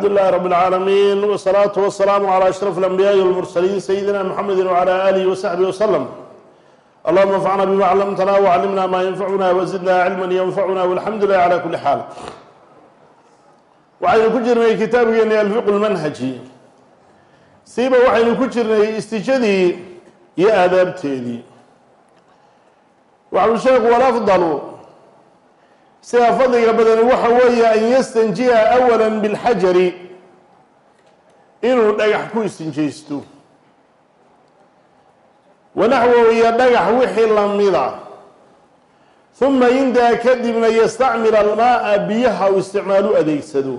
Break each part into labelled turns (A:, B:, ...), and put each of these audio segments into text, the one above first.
A: الحمد لله رب العالمين والصلاة والسلام على أشرف الأنبياء والمرسلين سيدنا محمد وعلى آله وصحبه وسلم اللهم انفعنا بما علمتنا وعلمنا ما ينفعنا وزدنا علما ينفعنا والحمد لله على كل حال waxaynu ku jirnay kitaabkeeni alfiq lmanhaji siiba waxaynu ku jirnay istijadii iyo aadaabteedii waxau sheekhu walafdalu sida fadliga badani waxa weeye an yastanjiya awala bilxajari inuu dhagax ku istinjaysto. Wanaxwow iyo dhagax wixii lamida uma intaa kadibna yastacmil almaaa biyaha u isticmaalu adeegsado.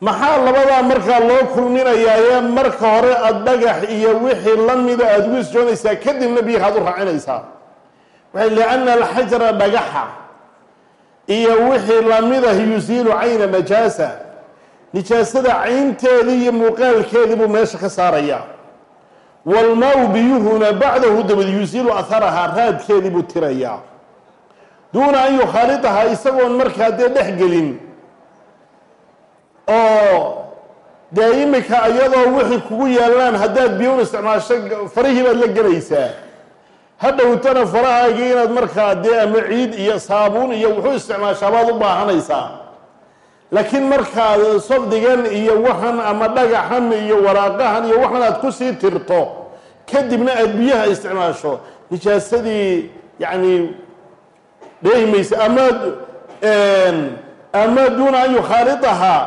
A: Maxaa labadaa markaa loo kulminayaa ee marka hore aada dhagax iyo wixii lamida aada ugu isjoonaysaa kadibna biyaha aad u raacinaysaa lianna alxajara dhagaxa iyo wixii lamidah yusiilu cayna najaasa nijaasada caynteedii iyo muuqaalkeedii buu meesha ka saarayaa walmaa-u biyuhuna bacdahu dabad yusiilu aharahaa raadkeedii buu tirayaa duuna an yukhaalidahaa isagoon markaa dee dhex gelin oo dee imika iyadoo wixii kugu yaallaan haddaad biyo isticmaasho farihii baad la gelaysaa hadhowtana farahaagii inaad markaa dee ama ciid iyo saabuun iyo wuxuu isticmaashaa baad u baahanaysaa. Laakiin markaad sabdigan iyo waxan ama dhagaxan iyo waraaqahan iyo waxan aad ku sii tirto kadibna aad biyaha isticmaasho. Nijaasadii yacni dheehi maysa ama duuna an yukhaalidahaa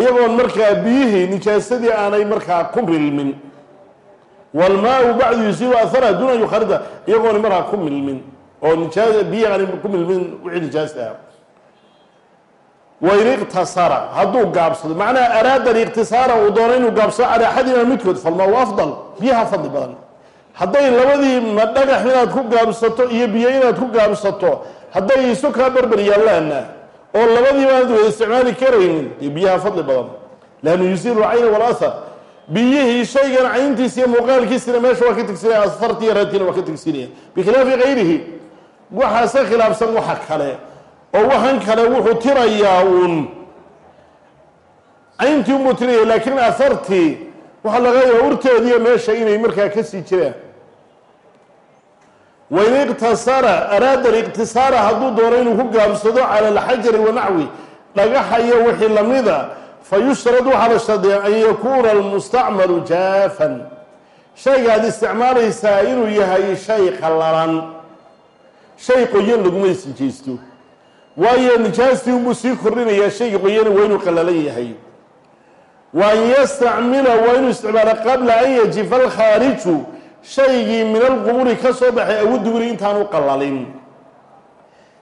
A: iyagoon markaa biyihii nijaasadii aanay markaa ku milmin walmaa-u bacdu yusiibu ahara duuna an yukhaalidaha iyagoona markaa ku milmin oo nijaa biyihi aanay ku milmin wixii nijaasta ah wain iqtasara hadduu gaabsado macnaha araada aliqtisaara uu doono inuu gaabsado calaa axadima midkood falmaa-u afdal biyaha fadli badan hadday labadii ma dhagax inaad ku gaabsato iyo biyo inaad ku gaabsato hadday isu kaa berber yaallaana oo labadiiba aad wada isticmaali karaynin dee biyaha fadli badan laannu yusiilu cayna walahar biyihii shaygan cayntiisa iyo muuqaalkiisina meesha waa ka tegsinaya asfartiiyo raadkiina waa ka tegsinaya bikhilaafi kayrihi waxaase khilaafsan waxa kale oo waxan kale wuxuu tirayaa uun. Cayntii unbuu tiraya laakiin ahartii waxaa laga yaaba urteediiyo meesha inay markaa ka sii jiraan. Wain iqtasara araada aliqtisaara hadduu doono inuu ku gaabsado cala alxajari wanaxwi dhagaxa iyo wixii lamida fa yushrad waxaa la shardiyaa an yakuuna almustacmalu jaafan shaygaad isticmaalaysaa inuu yahay shay qallalan shay qoyan laguma isijaysto waayo nijaastii unbuu sii kordhinayaa shayga qoyana waa inuu qallalan yahay wa an yastacmila waa inuu isticmaalo qabla an yajifa alkhaariju shaygii min alquburi ka soo baxay awuduguri intaanu qallalin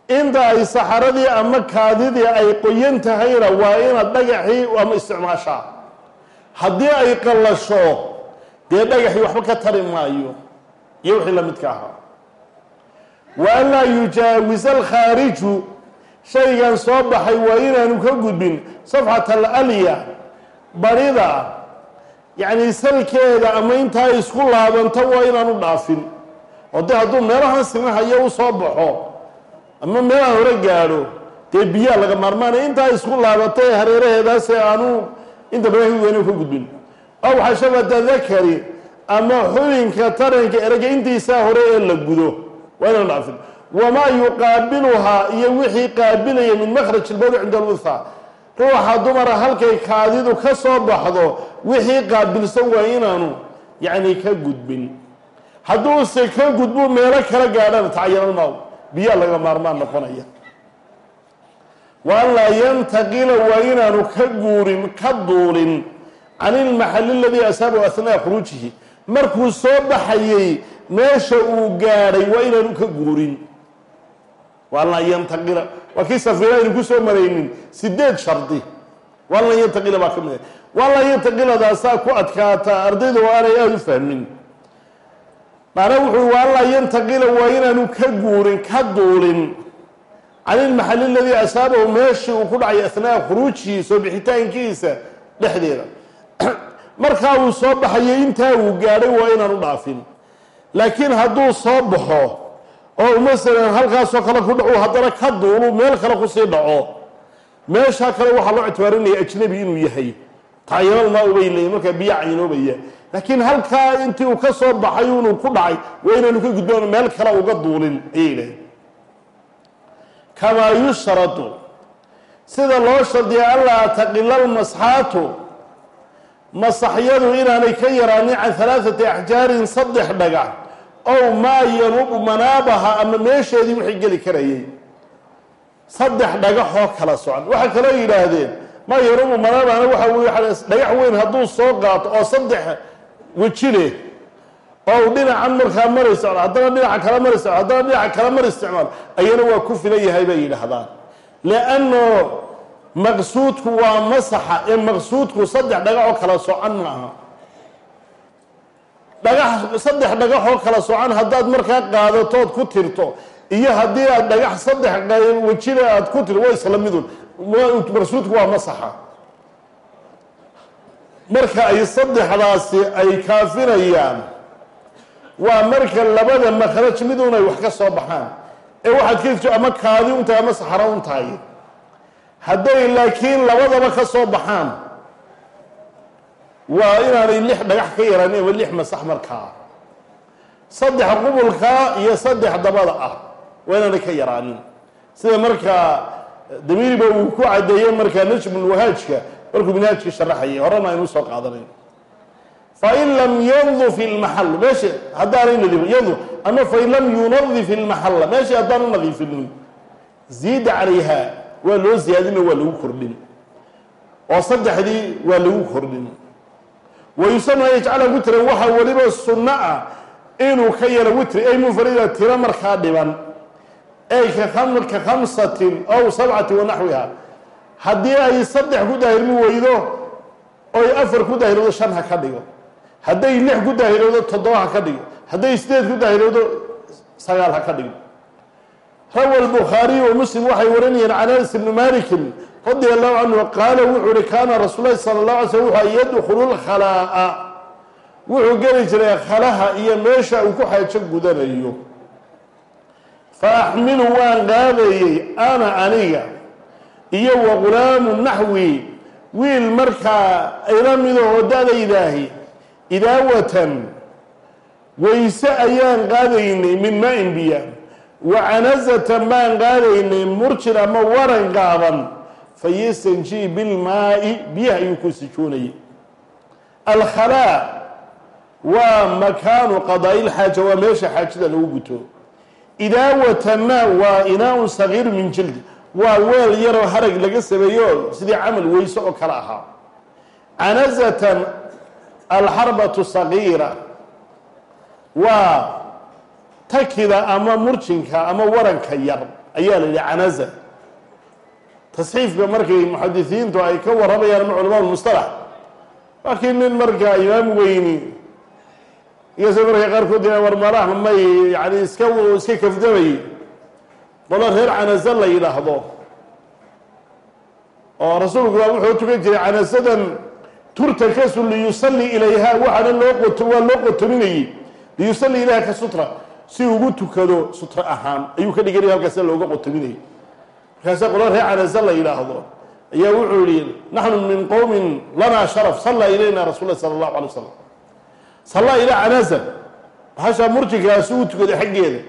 A: inta ay saxaradii ama kaadidii ay qoyan tahayna waa inaad dhagaxii ama isticmaashaa haddii ay qallasho dee dhagaxii waxba ka tari maayo. Iyo wixii la midka ahaa. Wa an laa yujaawisa alkhaariju. Shaygan soo baxay waa inaanu ka gudbin. Safxat alalya barida yacni salkeeda ama intaa isku laabanto waa inaanu dhaafin. Oo dee hadduu meelahan simahayo u soo baxo ama meelaha hore gaadho dee biyaa laga maarmaanaya intaa isku laabato ee hareeraheedaas ee aanu inta badan weyne ka gudbin. Aw xashabata dakari ama xubinka taranka erega intiisaa hore ee la gudo waa inaanu dhaafin. Wamaa yuqaabiluhaa iyo wixii qaabilaya min makhraj ilbawli cinda alwitha ruuxa dumara halkay kaadidu ka soo baxdo wixii qaabilsan waa inaanu yacni ka gudbin. Hadduuse ka gudbu meelo kala gaadhana tacyanalmaaw biyaa laga maarmaan noqonaya. Wa an laa yantaqila waa inaanu ka guurin ka duulin can ilmaxali aladii asaabahu ahnaa khuruujihi. Markuu soo baxayay meesha uu gaadhay waa inaanu ka guurin. Wa an laa yantaqila waa kii safiina aynu ku soo maraynin sideed shardi. Wa yantaqila baa ka mid wa an laa ku adkaata ardayda oo aanay aada u fahmin maana wuxuu wa an laa yantaqila waa inaanu ka guurin ka duulin. Can ilmaxali aladii asaabahu meeshii uu ku dhacay ahnaa khuruujihi soo bixitaankiisa dhexdeeda. Markaa uu soo baxayay intaa uu gaadhay waa inaanu dhaafin. Laakiin hadduu soo baxo oo masalan halkaasoo kale ku dhacu haddana ka duulu meel kale ku sii dhaco meeshaa kale waxaa loo ictibaarinaya ajnabi inuu yahay. Taayabalmaa ubay leeyiin markaa biyo caynoobaya laakiin halkaa intii uu ka soo baxay unuu ku dhacay waa inaanu ka gudboon meel kale uga duulin ayay yidhahdeen kamaa yushradu sida loo shardiya anlaa taqila almasxaatu masaxyadu inaanay ka yaraanin can halaaثati axjaarin saddex dhagax ow maa yanubu manaabaha ama meesheedii wixii geli karayay. Saddex dhagaxoo kala socon. Waxay kaloo yidhaahdeen maa yanubu manaabahana waxa wey dhagax weyn hadduu soo qaato oo saddex weji leh oo uu dhinacan markaa mari socdo haddana dhinaca kale mari socdo haddana dhinaca kale mari isticmaal. Ayana waa ku filan yahay bay yidhaahdaan. Lianno maqsuudku waa masaxa ee maqsuudku saddex dhagaxoo kala socan ma aha. Dhagax saddex dhagaxoo kala socan haddaad markaa qaadatood ku tirto iyo haddii aad dhagax saddex wejile aad ku tirto waa isla midun maqsuudku waa masaxa marka ay saddexdaasi ay kaafinayaan waa marka labada makhraj midun ay wax ka soo baxaan. Ee waxaad ka jirto ama kaadi un tahay ama saxaro un hadday laakiin labadaba ka soo baxaan waa inaanay lix dhagax ka yaraanin ama lix masax markaa saddex qubulkaa iyo saddex dabada ah waa inaanay ka yaraanin. Sida markaa damiiriba uu ku caddeeyey markaa najmulwahaajka markuu minhaajka sharaxayay horena aynu soo qaadanayn. Fain lam yanduf ilmaxal meesha haddaanay nadif yandu ama fain lam yunadif ilmaxalla meesha haddaanu nadiifinin. Ziida calayha waa loo ziyaadino waa lagu kordhin. Oo saddexdii waa lagu kordhin. Wayusama an yajcala witran waxaa weliba sunno ah inuu ka yaro witri ay munfarida tiro markaa dhiban. Ay ka khamsatin aw sabcati wa naxwiha haddii ay saddex ku daahirmi weydo oy afar ku daahirowdo shan ha ka dhigo. Hadday lix ku daahirowdo toddoba ha ka dhigo. Hadday sideed ku daahirowdo sagaal ha ka dhigo. Rawa albukhaariyu wa muslim waxay warinayeen can anas ibni malikin radia allahu canhu qaala wuxuu uhi kaana rasuul lahi sala اllah alay slm wuxuu yadkhulu lkhalaa'a wuxuu geli jiray khalaha iyo meesha uu ku xaajo gudanayo. Fa axmilu waan qaadayey ana aniga iyo wa gulaamu naxwi wiil markaa ila midahoo da-daydaahi idaawatan wayse ayaan qaadaynay min maa-in biya wa canazatan baan qaadaynay murjin ama waran gaaban fa yastanjii bilmaa'i biyaha ayuu ku sijoonayay alkhalaa waa makaanu qadaa'i lxaaja waa meesha xaajada lagu guto. Idaawatanna waa inaa-un sagiiru min jildi waa weel yaroo harag laga sameeyo sidii camal weyse oo kale ahaa. Canazatan alxarbatu sagiira. Waa takida ama murjinka ama waranka yar ayaa la yidhi canaza tasxiifka markay muxadisiintu ay ka warramayaan ama culamaa lmustalax laakiin nin markaa imaam weyni iyase markaa qaarkood war malaha may yani iska iska kafdamay qolo reer canaza la yidhaahdo. Oo rasuulku baa wuxuu tukan jiray canasadan turtakasu liyusalli ilayha. Waxaana loo waa loo qotominayey liyusalli ilayha ka sutra. Si ugu tukado sutra ahaan ayuu ka dhiganaya halkaasa looga qotominayay markaasa qolo reer canaza la yidhaahdo ayaa wuxuu yihi naxnu min qowmin lanaa sharaf sallaa ilayna rasul lah sala allahu alay wasalam sallaa ilaa canaza bahashaa murjinkaasi uu tukaday xaggeeda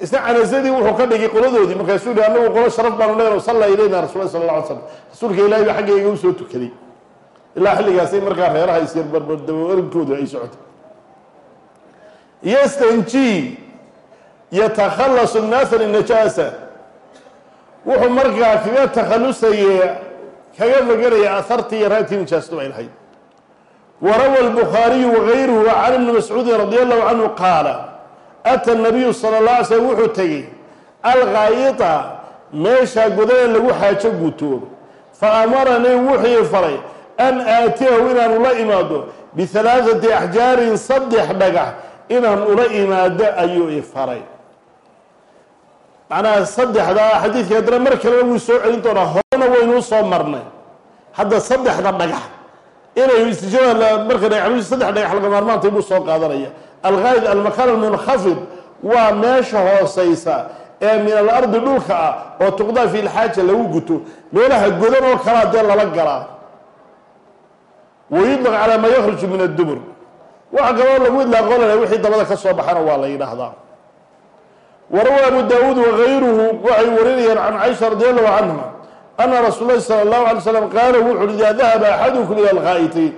A: isna canazadii wuxuu ka dhigay qoladoodii. Markaasuu yihi anagu qolo sharaf baanu leenahay sallaa ilayna rasul lah sala allah alay slam rasuulka ilahi baa xaggayga u soo tukaday. Ilaa xilligaasay markaa reeraha isyarbarbardabarinkoodu ay socotay yastanji yatakhallasu nnaasa linajaasa wuxuu markaa kaga takhallusayay kaga maganaya ahartii iyo raadkii nijaastu ay lahayd. Warawa albukhaariyu wagayruhu can ibni mascuudin radi allahu canhu qaala ata nabiyu sala اla alay slm wuxuu tegey alghaayita meesha godana lagu xaajo guto fa amaranii wuxuu faray an aatiyahu inaan ula imaado bihalaaثati axjaarin saddex dhagax inaan ula imaado ayuu i faray. Macnaha saddexdaa xadiidka haddana mar kalena wuu soo celin doonaa horena waynuu soo marnay. Hadda saddexda dhagax inay istijada marka dhagax saddex dhagax laga maarmaantay buu soo qaadanaya alghaayid almakaan almunkhafid waa meesha hooseysa ee min alardi dhulka ah oo tuqdaa fi lxaaja lagu guto. Meelaha godan oo kalaa dee lala galaa wayudlaq calaa maa yakhruju min addubur. Waxa kaloo lagu idlaaqoolana wixii dabada ka soo baxana waa la yidhaahdaa. Warawa abu daawuud wagayruhu waxay warinayaan can caisha radi allahu canha ana rasuul lahi sala allahu alay slam qaala wuxu uhi idaa dahaba axadukum ila alkhaa'itayn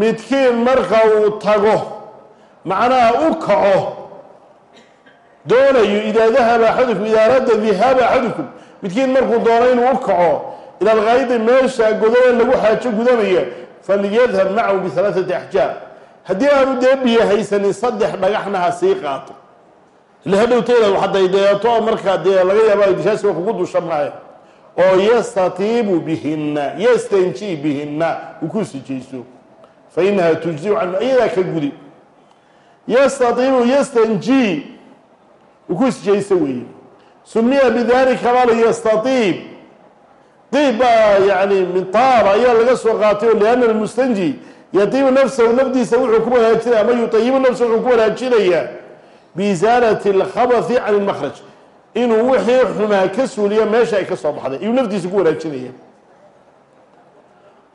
A: midkiin marka uu tago macnaha u kaco doonayo idaa dahaba axadukum idaa araada axadukum midkiin markuu doono inuu u kaco ila alkhaa'iti meesha godoe lagu xaajo gudanaya falyadhab macahu bihalaaثati axjaar haddii aanu dee biyo haysanin saddex dhagaxna ha sii qaato. Ila hadhowteeda waxaday deeto markaa dee laga yaaba dishaasiga kugu dusha oo yastatiibu bihina yastanji bihina uu ku sijayso fa inaha tujziu canhu iyadaa ka gudi yastatiibu yastanji uu ku sijayso weeye sumiya bidalika bal yastatiib diib baa yani min taaba ayaa laga soo qaatay o liana almustanji yatiibu nafsahu nafdiisa wuxuu ku wanaajinaya ama yutayibu nafsahu wuxuu ku wanaajinayaa biisaalati alkhabathi can ilmakhraj inuu wixii xumaa ka suuliyo meesha ay ka soo baxday. Ayuu naftiisa ku wanaajinaya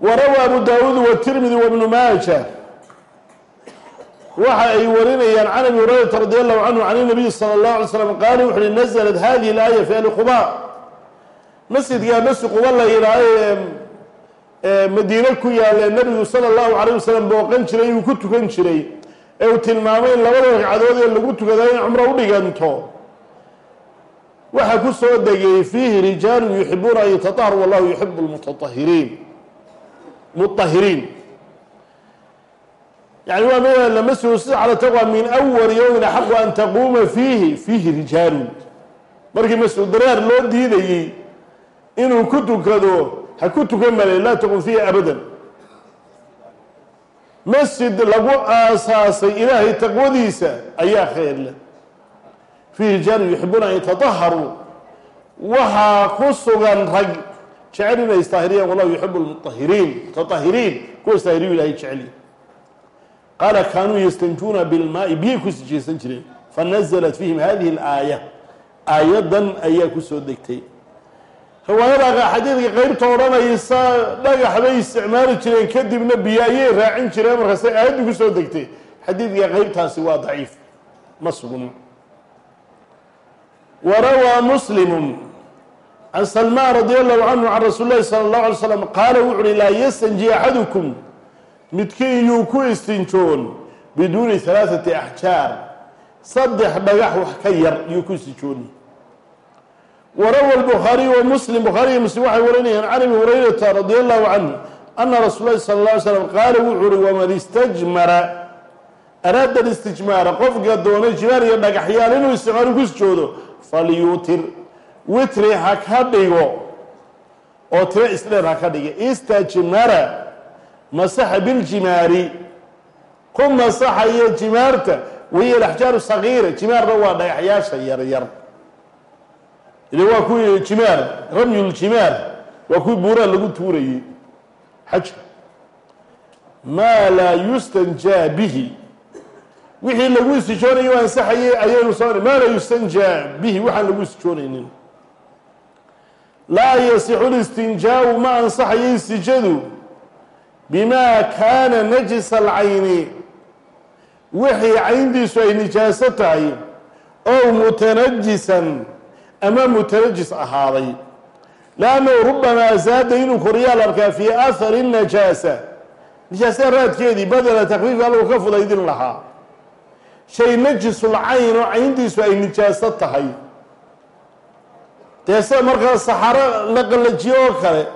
A: warawa abu daawuud watirmidi wabnu maaja waxa ay warinayaan can abi hurayrata radi allahu canhu can nabiy sala allahu alay slam qaala wuxu uhi naزlat hadihi اlaaya fi ali quba masjidkaa masjid quba la yidhaaha ee madiine ku yaalla nabigu sala allahu calayh wasalam booqan jiray uu ku tukan jiray. Ee uu tilmaamay in labada ragcadood ee lagu tukada in cumro u dhiganto. Waxaa ku soo degay fiihi rijaalun yuxibuuna an yatataharu wallahu yuxibu lmutatahiriin mutahiriin yani waa meel lamasihu sida cala taqwa min awali yowmin axaqu an taquuma fiihi fiihi rijaalun markii mas'uul daraar loo diidayey inuu ku tukado ha ku tukan malay laa taqum fiihi abadan masjid lagu aasaasay ilaahay taqwadiisa ayaa khayr leh fiihi rijaalun yuxibuuna an yatataharuu waxaa ku sugan rag jecel inay istaahiriyaan wallahu yuxibu lmutahiriin mutatahiriin kuwa istaahiriyu ilahay jecel qaala kaanuu yastanjuuna bilmaai biyay ku sijaysan jireen fanazalat fiihim hadihi alaaya aayadan ayaa ku soo degtay riwaayada xadiidka qeybta odhanaysa dhagax bay isticmaali jireen kadibna biyo ayay raacin jireen markaasay aayaddu ku soo degtay xadiidka qeybtaasi waa daciif ma sugno warawaa muslimu can salmaan radi allahu canhu can rasuuli lahi sala allahu alay slam qaala wuxu uhi laa yastanji axadukum midkiin yuu ku istinjoon biduuni halaaثati axjaar saddex dhagax wax ka yar yuu ku istinjooni. Warawa lbukhaariyu wa muslim bukhaari iyo muslim waxay warinayaan can abi hurayrata radi allahu canhu ana rasuul lahi sala اla alay slam qaala wuxuu uhi waman istajmara araada istijmaara qofka doonay jibaar iyo dhagaxyaal inuu isticmaalo ku sijoodo falyuutir witri ha ka dhigo oo tiro isdheer ha ka dhiga istajmara masaxa biljimaari ku masaxaya jimaarta wahiya alaxjaaru sagiira jimaarna waa dhagaxyaasha yaryar ile waa kuwii jimaar ramyuljimaar waa kuwii buuraha lagu tuurayey. Xajka maa laa yustanjaa bihi. Wixii lagu istijoonayo u ansaxayay ayaynu soo maa laa yustanjaa bihi waxaan lagu istijoonaynin. Laa yasixu listinjaau ma ansaxayo istijadu bimaa kaana najisa alcayni wixii cayntiisu ay nijaaso tahay ow mutanajisan ama mutanajis ahaaday laannahu rubamaa zaada inuu koriyaa la arkaa fii ahari najaasa nijaasada raadkeedii badela takfiif algu ka fudaydin lahaa shay najisul cayn oo cayntiisu ay nijaaso tahay dee markaa saxaro la qallajiyo oo kale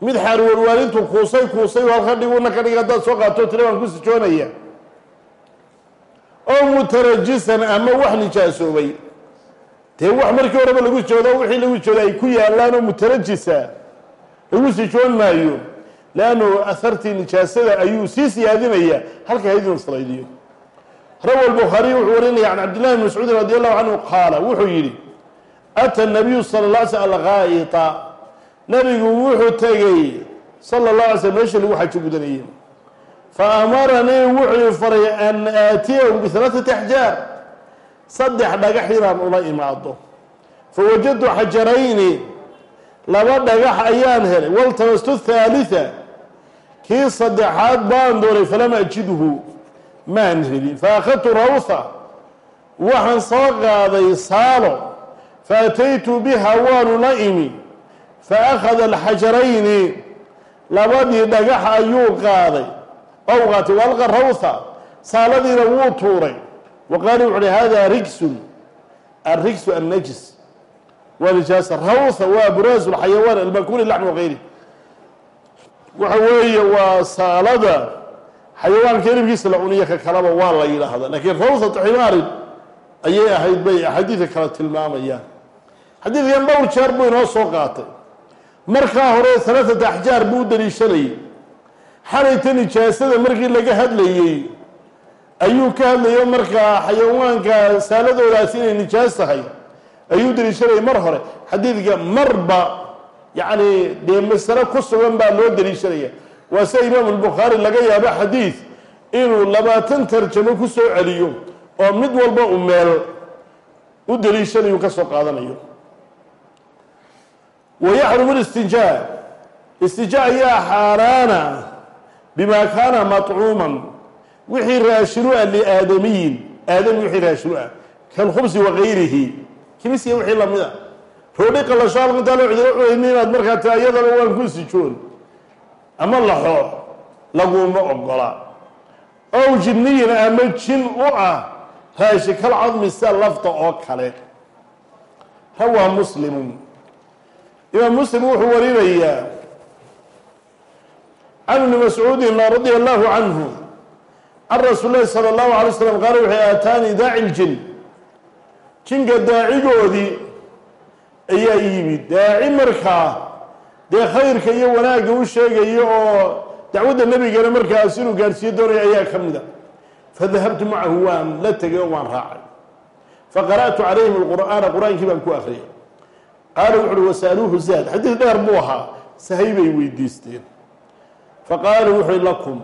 A: mid xaarwarwaalintu kuusay kuusay halka dhiguna ka dhig haddaad soo qaato tira waan ku sijoonaya. Oo mutanajisan ama wax nijaasoobay dee wax markii horeba lagu sijoodo wixii lagu sijooda ay ku yaalaan oo mutanajisa lagu sijoon maayo leannu ahartii nijaasada ayuu sii siyaadinaya halka hayd inu fudaydiyo rawa lbukhaariy wuxuu warinaya can cabdillahi bn mascuudin radi allahu canhu qaala wuxuu yidhi ata nabiyu sala la sl alghaayita nabigu wuxuu tegey sala اllah alay slm meesha lagu xajo gudanayey. Fa amaranii wuxuu faray an aatiyahu bihalaaثati axjaar saddex dhagax inaan ula imaado. Fawajadtu xajarayni laba dhagax ayaan helay. Waltamastu thaalitha kii saddexaad baan doonay falam ajidhu maan helin. Faakhadtu rawha waxaan soo qaaday saalo. Faataytu biha waanu la imi faakhada alxajarayni labadii dhagax ayuu qaaday ow qaatay saaladiina wuu tuuray wa qaala wuxu uhi hada rigsun alrigsu annajis waa nijaasa waa buraasu lxayawaan almakuli laxm wagayri waxa weeye waa saalada xayawaanka hilibkiisa la cuniyo ka kalaba waa la yidhaahda laakiin rawhatu ximaarin ayay ahayd bay axaadiidka kale tilmaamayaan xadiidkan dhowr jeer buu inoo soo qaatay markaa hore halaaata axjaar buu u daliishanayay xalayta nijaasada markii laga hadlayey ayuu ka hadlayo markaa xayawaanka saaladoodaas inay nijaas tahay ayuu daliishanayay mar hore. Xadiidka marba yacni dee masale ku sugan baa loo daliishanaya waa sida imaamu albukhaari laga yaabo xadiid inuu labaatan tarjamo ku soo celiyo oo mid walba u meel u daliishanayu ka soo qaadanayo wayaxrumu listinjaa istinjaa ayaa xaaraana bima kaana maطcuuman wixii raashinu ah liaadamiyin aadami wixii raashinu ah kalkhubsi wagayrihi kimisiya wixii la mid a roodhi qalasho halkantaa loo cuduro cunayni inaad markaa tia iyadaba waan ku sijoon ama laxo laguma ogola ow jinniyin ama jin u ah raashi kal cadmi sida lafta oo kale rawaa muslimun imaam muslim wuxuu warinayaa can ibni mascuudin radia allahu canhu can rasuul lahi sala allahu alay slam qaala wuxuu aataanii daaci ljin jinka daacigoodii ayaa yimid. Daaci markaa dee khayrka iyo wanaagga u sheegaya oo dacwadda nebigana markaas inuu gaarhsiiyo doonaya ayaa ka mid a. Fadahabtu macahu waan la tegay oo waan raacay. Faqara'tu calayhim alqur'aana qur'aankii baan ku akhriyay qaala wuxu uhi wasaaluuhu zaad. Xadiis dheer buu ahaa. Sahay bay weydiisteen. Faqaala wuxu uhi lakum.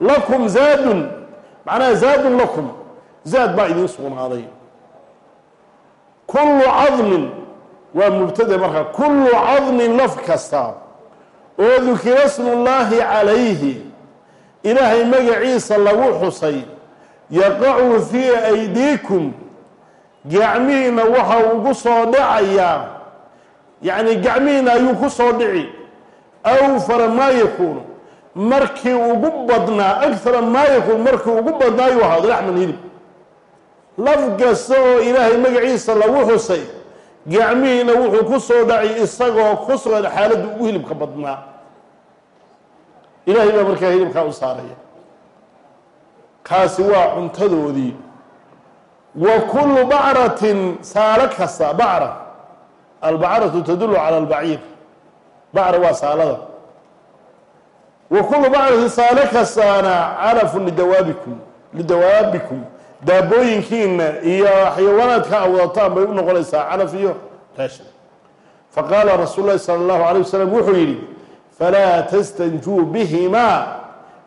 A: Lakum zaadun. Macnaha zaadun lakum. Zaad baa idiin sugnaaday. Kullu cadmin waa mubtada markaa kullu cadmin laf kasta oo dukira smullaahi calayhi. Ilaahay magaciisa lagu xusay yaqacu fii aydiikum gacmihiina waxa ugu soo dhacayaa yacni gacmihiina ayuu ku soo dhici awfara maa yakuunu markii ugu badnaa agara maa yakuun markii ugu badnaa ayuu ahaado laxman hilib. Laf kasta oo ilaahay magaciisa lagu xusay gacmihiina wuxuu ku soo dhaci isagoo ku sugan xaaladda ugu hilibka badnaa. Ilaahay baa markaa hilibkaa u saaraya. Kaasi waa cuntadoodii wa kullu bacratin saalo kasta bacra. Albacratu tadullu cala albaciir. Bacra waa saalada. Wa kullu bacratin saalo kastaana calafun lidawaabikum lidawaabikum. Daabooyinkiina iyo xayawaanaadka awdataan bay u noqonaysaa calaf iyo raashin. Faqaala rasuul lahi sala allahu alayh wasalam wuxuu yidhi falaa tastanjuu bihimaa.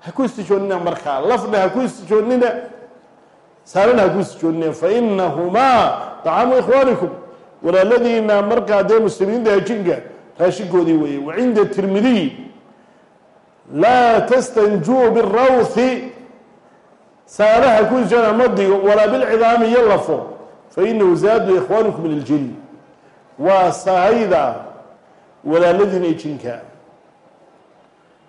A: Ha ku istijoonnina markaa lafna ha ku istijoonnina saalana ha ku istijoonnina fainahumaa طacaamu ikhwaanikum walaaladiina markaa dee muslimiinta hajinka raashinkoodii weeye wa cinda tirmidiy laa tastanjuu birawthi saalaha ku istijoona ma digo walaa bilcidaami iyo lafo fainahu zaadu ikhwaanikum min aljin waa sahayda walaaladiina jinka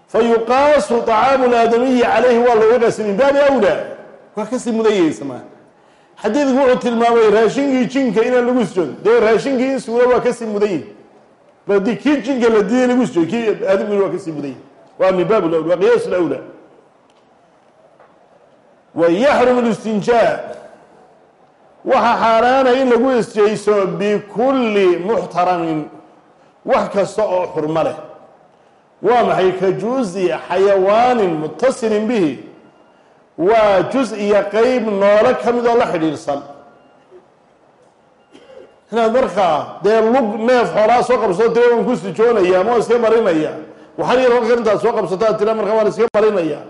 A: fayuqaasu طacaamu اlaadamiyi calayhi waa looga qaasa min baabi awlaa waa ka sii mudayeysamaa xadiidku wuxuu tilmaamay raashinkii jinka inaan lagu sijoodo dee raashinkii insuguna waa ka sii mudayey badi kii jinka la diiday lagu sijoodo kii aadamiguna waa ka sii mudayey waa min baab lawla waa qiyaas lawlaa wa yaxrumu listinjaa waxaa xaaraana in lagu isjayso bikulli muxtaramin wax kasta oo xurmo leh. Waa maxay ka juzi xayawaanin mutasilin bihi waa juz iyo qeyb noolo ka mid oo la xidhiidhsan. Inaad markaa dee lug neef xoolaa soo qabsato tira waan ku sijoonaya ama waan iska marinaya waxaan yar halkan intaad soo qabsataa tira markaa waan iska marinaya.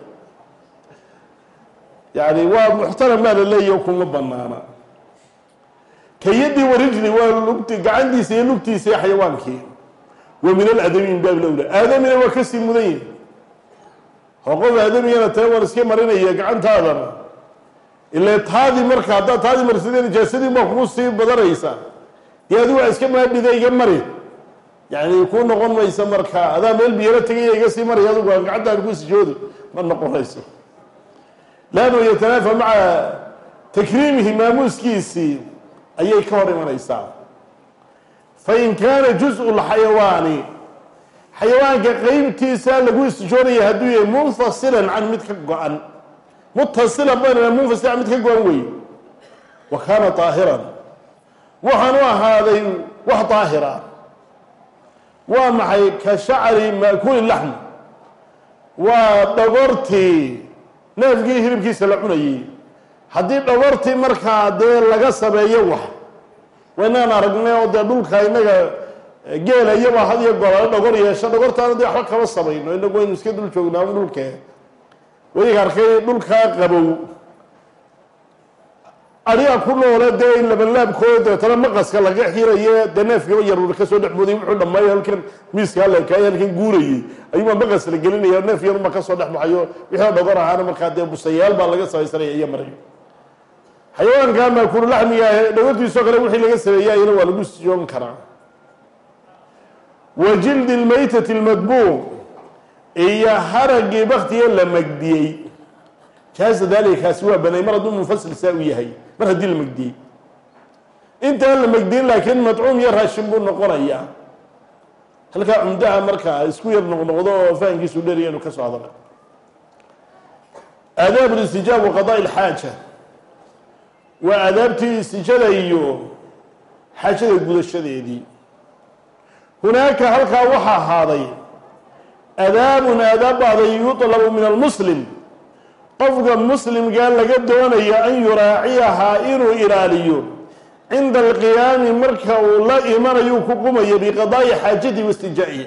A: Yani waa muxtaram baa la leeyahy kuma banaana ka yaddi warijli waa lugti gacantiisa iyo lugtiisa iyo xayawaankii wa min aladami min baabi lawla aadamina waa ka sii mudan yihi oo qof aadamigana tee waan iska marinaya gacantaadana ile taadii marka haddaad taadii marsada nijaasadii baa kugu sii badanaysa. Dee adigu waa iska maadhida iga mari. Yani kuu noqon maysa marka. Adaa meel biyaro tegaya iga sii maraya adigu aan gacantaan ku sijoodo ma noqonayso laannu yatanaafa maca takriimihi maamuuskiisii ayay ka hor imanaysaa. Fain kaana juz lxayawaani xayawaanka qeybtiisa lagu istijoonaya hadduu yahay munfasilan can mid ka go-an mutasilan ban munfasil can mid ka go-an wey wa kaana طaahiran waxaan u ahaaday wax daahira waa maxay ka shacri maakuli laxm waa dhogortii neefkii hilibkiisa la cunayey haddii dhogortii markaa dee laga sameeyo wax waynaan aragnay oo dee dhulka inaga geela iyaba had iyo golale dhogor yeesho dhogortaana dee waxba kama samayno inagu waynu iska dul joognaa dhulkee wayga arkay dhulkaa qabow. Adiga ku noole dee labanlaabkooda dabeetana maqaska laga xiraye dee neefkiiba yaruur ka soo dhexbooday wuxuu dhammaay halkan miiska halekaay halkan guurayey ayuubaa maqas la gelinaya neef yaruma ka soo dhex baxayo. Wixii dhogor ahaana markaa dee busayaal baa laga samaysanaya iyo marayo xayawaanka maakulu laxmiga ah dhogortiisoo kale wixii laga sameeyey ayana waa lagu sijoon karaa wa jildi lmaytati lmadbuuq iyo haragii baktiga la magdiyey. Jaaza daalikaasi waa banay. Mar hadduu munfasil saa u yahay mar haddii la megdiyey intaan la megdiyin laakiin madcuum iyo raashin buu noqonayaa. Halkaa cumdaha markaa isku yar noqnoqdo oo fahankiisu dheeriya inu ka soo hadalay aadaab listijaab wa qadaa ilxaaja waa aadaabtii istijada iyo xaajada gudashadeedii hunaaka halkaa waxaa ahaaday adaabun aadaab baaday yutlabu min almuslim qofka muslimkaa laga doonayo an yuraaciyahaa inuu ilaaliyo cinda alqiyaami marka uu la imanayo ku qumayo biqadaa'i xaajati wastijaa'ihi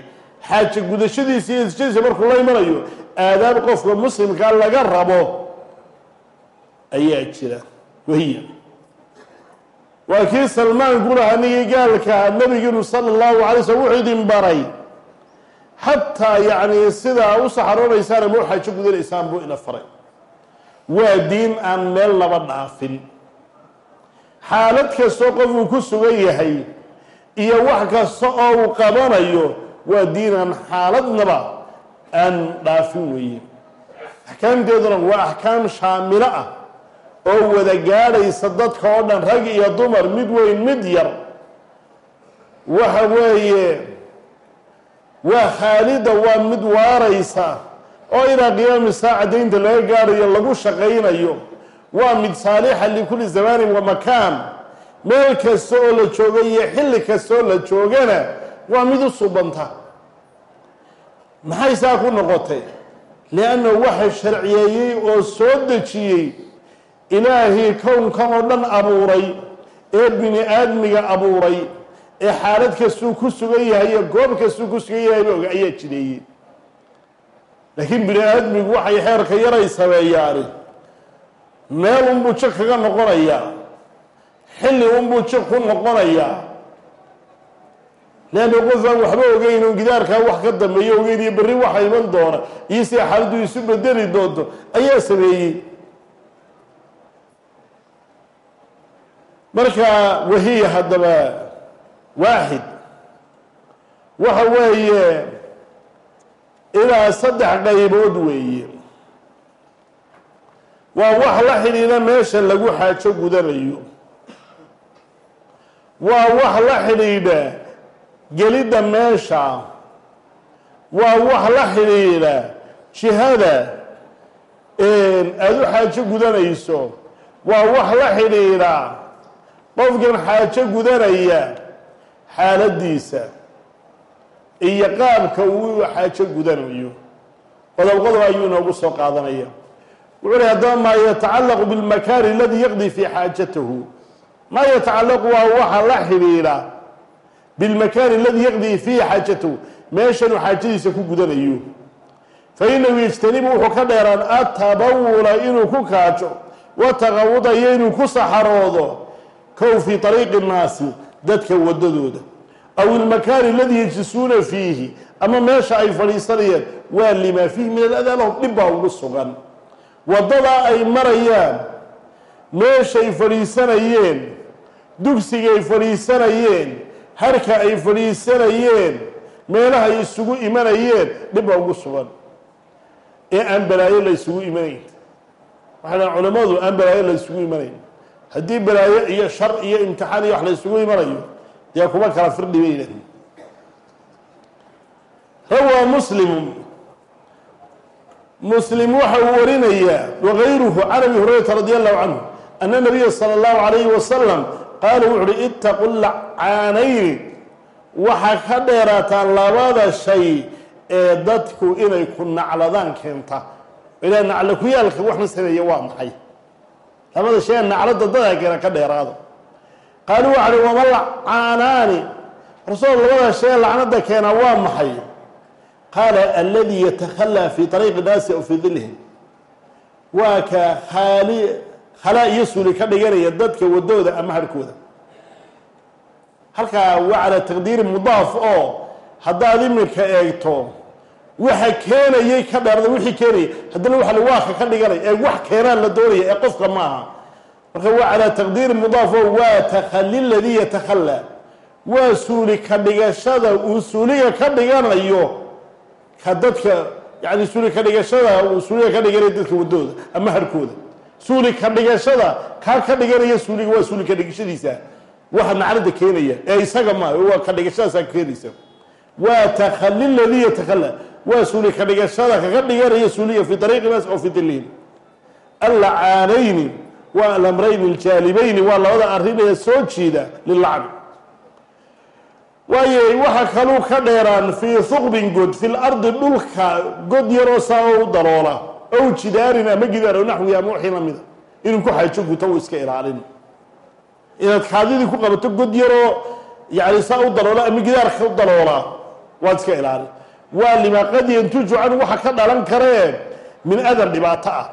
A: xaaja gudashadiisa iyo istijadiisa markuu la imanayo aadaab qofka muslimkaa laga rabo ayaa jira wahiya waa kii salmaan ku lahaa nigii gaalka nabigeenu sala allahu alay slm wuxuu idin baray. Xataa yacni sidaa u saxaroonaysaan ama u xaajo gudanaysaan buu ina faray. Waa diin aan meel laba dhaafin. Xaalad kastoo qofuu ku sugan yahay iyo wax kasta oo uu qabanayo waa diin aan xaaladnaba aan dhaafin weeye. Axkaamteeduna waa axkaam shaamilo ah oo wada gaadhaysa dadka oo dhan rag iyo dumar mid weyn mid yar. Waxa weeye waa khaalida waa mid waaraysa oo ilaa qiyaami saaca daynta laga gaadhayo lagu shaqaynayo. Waa mid saalixa likulli zamaanin wa makaan. Meel kasta oo la jooga iyo xilli kasta oo la joogana waa mid u subanta. Maxay saa ku noqotay? Lianna waxa sharciyeeyey oo soo dejiyey ilaahii kownkan oo dhan abuuray ee bini aadmiga abuuray ee xaalad kastuu ku sugan yahay iyo goob kastuu ku sugan yahayba og ayaa jideeyey. Laakiin bini aadmigu waxay xeerka yaray sameeyaani. Meel unbuu jiq kaga noqonayaa xilli unbuu jiq ku noqonayaa leanna qof aan waxba ogeyn oo gidaarkaa wax ka dambeeyo ogeyn iyo berri waxa iman doona iyo sida xaaladdu isu bedeli doonto ayaa sameeyey marka wahiya haddaba waaxid waxa weeye ilaa saddex qaybood weeye. Waa wax la xidhiidha meesha lagu xaajo gudanayo. Waa wax la xidhiidha gelidda meesha. Waa wax la xidhiidha jihada aada u xaajo gudanayso. Waa wax la xidhiidha qofkan xaajo gudanaya xaaladiisa iyo qaabka uu xaajo gudanayo. Qodob qodob ayuu inoogu soo qaadanaya. Wuxuu uhi haddaba maa yatacallaqu bilmakaani aladii yaqdi fii xaajatahu maa yatacallaqu waa waxa la xidhiidha bilmakaani aladii yaqdii fiihi xaajatahu meeshanuu xaajadiisa ku gudanayo. Fa inahu yejtanibu wuxuu ka dheeraan atabawula inuu ku kaajo. Wataqawuda iyo inuu ku saxaroodo kow fii ariiqi nnaasi dadka wadadooda aw ilmakaani aladii yajlisuuna fiihi ama meesha ay fadhiisanayeen waa limaa fiihi min aladaa lahum dhib baa ugu sugan. Waddadaa ay marayaan meeshay fadhiisanayeen dugsigay fadhiisanayeen harka ay fadhiisanayeen meelaha ay isugu imanayeen dhib baa ugu sugan. Ee aan balaayo la ysugu imanayn. Waxay dhahan culimmadu aan balaayo la ysugu imanayn haddii balaayo iyo shar iyo imtixaan iyo wax la ysugu imanayo dee kuma kala firdhi bay yidhahdeen rawaa muslimu muslim waxa uu warinayaa wagayruhu can abi hurayrata radi allahu canhu ana nabiya sala allahu alayhi wasalam qaala wuxu uhi itaqu lacaanayni waxaa ka dheeraataan labada shay ee dadku inay ku nacladaan keenta. Ilaa naclo ku yaalka waxna sameeya waa maxay labada shay ee naclada keena ka dheeraado. Qaaluu waxa uhi wama lacaanaani rasuul labada shay ee lacnada keena waa maxay? Qaala aladii yatakhalaa fi ariiqi naasi aw fii dilihim waa ka haali khalaa iyo suuli ka dhiganaya dadka wadooda ama harhkooda halkaa waa calaa taqdiiri mudaaf oo haddaad iminka eegto waxa keenayay ka dheerda wixii keenayay haddana waxa la waaka ka dhiganay ee wax keenaan la doonaya ee qofka maaha marka waa calaa taqdiiri mudaaf oo waa takhali ladii yatakhallaa waa suuli ka dhigashada uu suuliga ka dhiganayo ka dadka yani suuli ka dhigashada uu suuliga ka dhiganayo dadka wadooda ama harkooda. Suuli ka dhigashada kaa ka dhiganaya suuliga waa suuli ka dhigashadiisa. Waxa naclada keenaya ee isaga ma waa ka dhigashadaasaa keenaysa. Waa takhali ladii yatakhala waa suuli ka dhigashada kaga dhiganaya suuliga fi ariiqi naas oo fi allacaanayni waa alamrayni aljaalibayni waa labada arrin ee soo jiida lilacbi waayo waxa kaluu ka dheeraan fii huqbin god fi lardi dhulka god yaroo saa u daloola ow jidaarin ama gidaar o naxwi ama wixii lamida inuu ku xaajo guto uu iska ilaalin. Inaad kaadidii ku qabato god yaroo yani saa u daloola ama gidaarka u daloola waad iska ilaalin waa lima qad yantuju canhu waxa ka dhalan karee min adan dhibaato ah.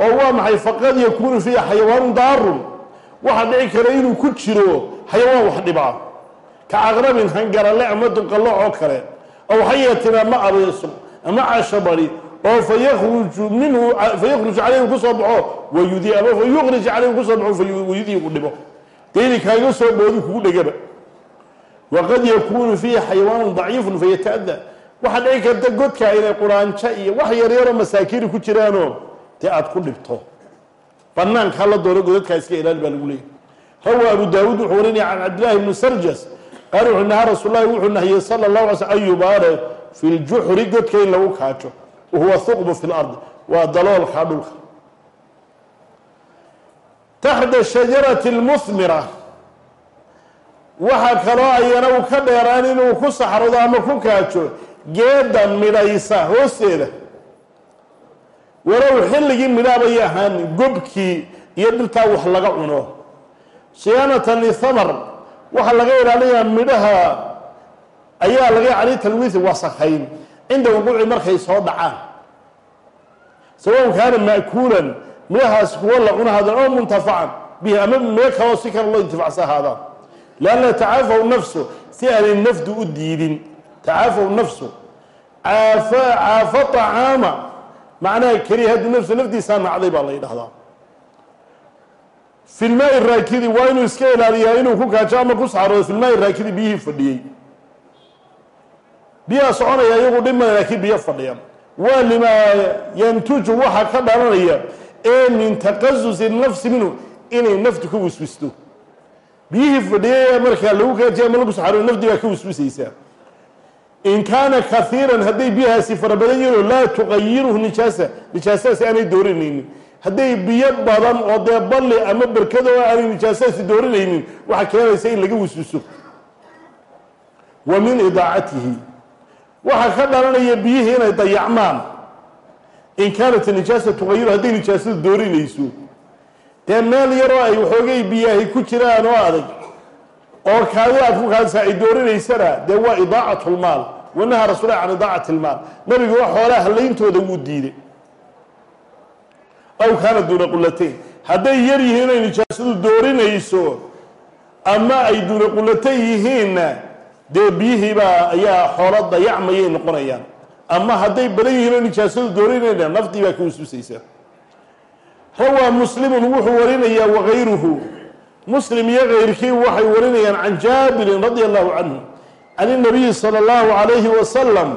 A: Oo waa maxay faqad yakuunu fiiha xayawaanu daarun? Waxaa dhici kara inuu ku jiro xayawaan wax dhibaa ka aqrabin hangarale ama dunqallo oo kale. Aw xayatin ama abeeso ama cashabari oo fayakruju minhu fayakhruju calayhi ku soo baxo wayudi ama fayukrij calayhi ku soo baxo wayudii ku dhibo. Dayni kaaga soo boodi kugu dhegaba. Waqad yakuunu fiihi xayawaanu daciifun fayata-da waxaa dhici karta godka inay quraanjo iyo wax yaryaroo masaakiini ku jiraanoo dee aada ku dhibto. Banaankaa la doono godadkaa iska ilaali baa lagu leeyay rawaa abu daawuud wuxuu warinaya can cabdillahi bni sarjas qaal wuxuu nahaa rasuul lahi wuxuu nahiyey sala llahu alay slm an yubaare fi ljuxri godka in lagu kaajo wahuwa huqbu fi lardi waa daloolka dhulka. Taxta shajarati lmuhmira waxaa kaloo ayana uu ka dheeraan inuu ku saxrado ama ku kaajo geeda midhaysa hoosteeda. Walow xilligii midhaabay ahaan gobkii iyo dhirtaa wax laga cuno. Siyaanatan lithamar waxaa laga ilaalinayaa midhaha ayaa laga yani talwiisi wasakayn cinda wuquuci markay soo dhacaan. Sawaun kaana ma'kuulan midhahaas kuwo la cuna haadaan oo muntafacan bihi ama mee kaloo si kale loo intifacsa ahaadaan lianna tacaafaw nafsu si aanay nafdu u diidin tacaafaw nafsu caafa caafa طacaama macnaha karihadu nafsu nafdiisaa nacday baa la yidhahdaa fi lmaai raakidi waa inuu iska ilaaliyaa inuu ku kaajo ama ku saxaroodo fi lmaai raakidi biyihii fadhiyey biyaha soconaya iyagu dhimana laakiin biyo fadhiya waa limaa yantuju waxa ka dhalanaya ee min taqasusi nafsi minhu inay naftu ka wiswisto biyihii fadhiyay markaa lagu kaajiya ama lagu saxaroodo wiswisaysaa in kaana kaiiran hadday biyahaasi fara badan yihiin laa tuqayiruhu nijaasa nijaasadaasi aanay doorinaynin hadday biyo badan oo dee balli ama berkado oo aanay nijaasadaasi doorinaynin waxaa keenaysa in laga wiswiso wa min idaacatihi. Waxaa ka dhalanaya biyihii inay dayacmaan. In kaanat nijaasa tuqayiru hadday nijaasadu doorinayso dee meel yaroo ay waxoogay biyahay ku jiraan oo adag oo kaadi aad ku kaadisa ay doorinaysana dee waa idaacat lmaal wanaha rasulah can idaacati lmaal nabigu wa xoolaha hallayntooda wuu diiday. Aw kaana duuna qulatayn hadday yar yihiin inay nijaasadu doorinayso ama ay duuna qulato yihiinna dee biyihiibaa ayaa xoolo dayacmayay noqonayaan. Ama hadday badan yihiin oo nijaasadu doorinayna naftii baa ka ususaysa rawaa muslimun wuxuu warinayaa wakayruhu muslim iyo kayrkii waxay warinayaan can jaabirin radia allahu canhu can inabiyi sala allahu calayhi wasalam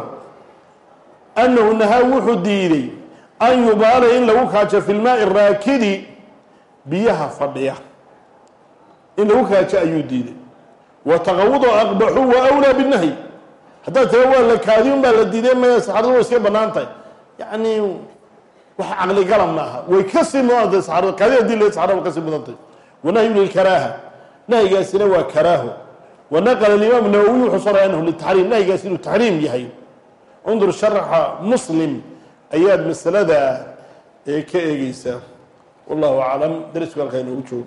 A: annahu nahaa wuxuu diiday an yubaala in lagu kaajo fi lmaai raakidi biyaha fadhiya. In lagu kaajo ayuu diiday. Wa taqawudo aqbaxu wa awlaa binahyi. Haddaad tira waa la kaadi un baa la diiday maya saxaradu way iska bannaan tahay. Yacni wax caqligala maaha way ka sii mudantahay saxarada kaadi haddii la saxarada way ka sii mudantahay wanahyu lilkaraaha nahyigaasina waa karaaho wa naqala alimaam nawowi wuxuu soo ray anahu litaxriim nahyigaasi inuu taxriim yahay undur sharaxa muslim ayaad masalada ee ka eegeysaa wallahu aclam darisku halkaa joogo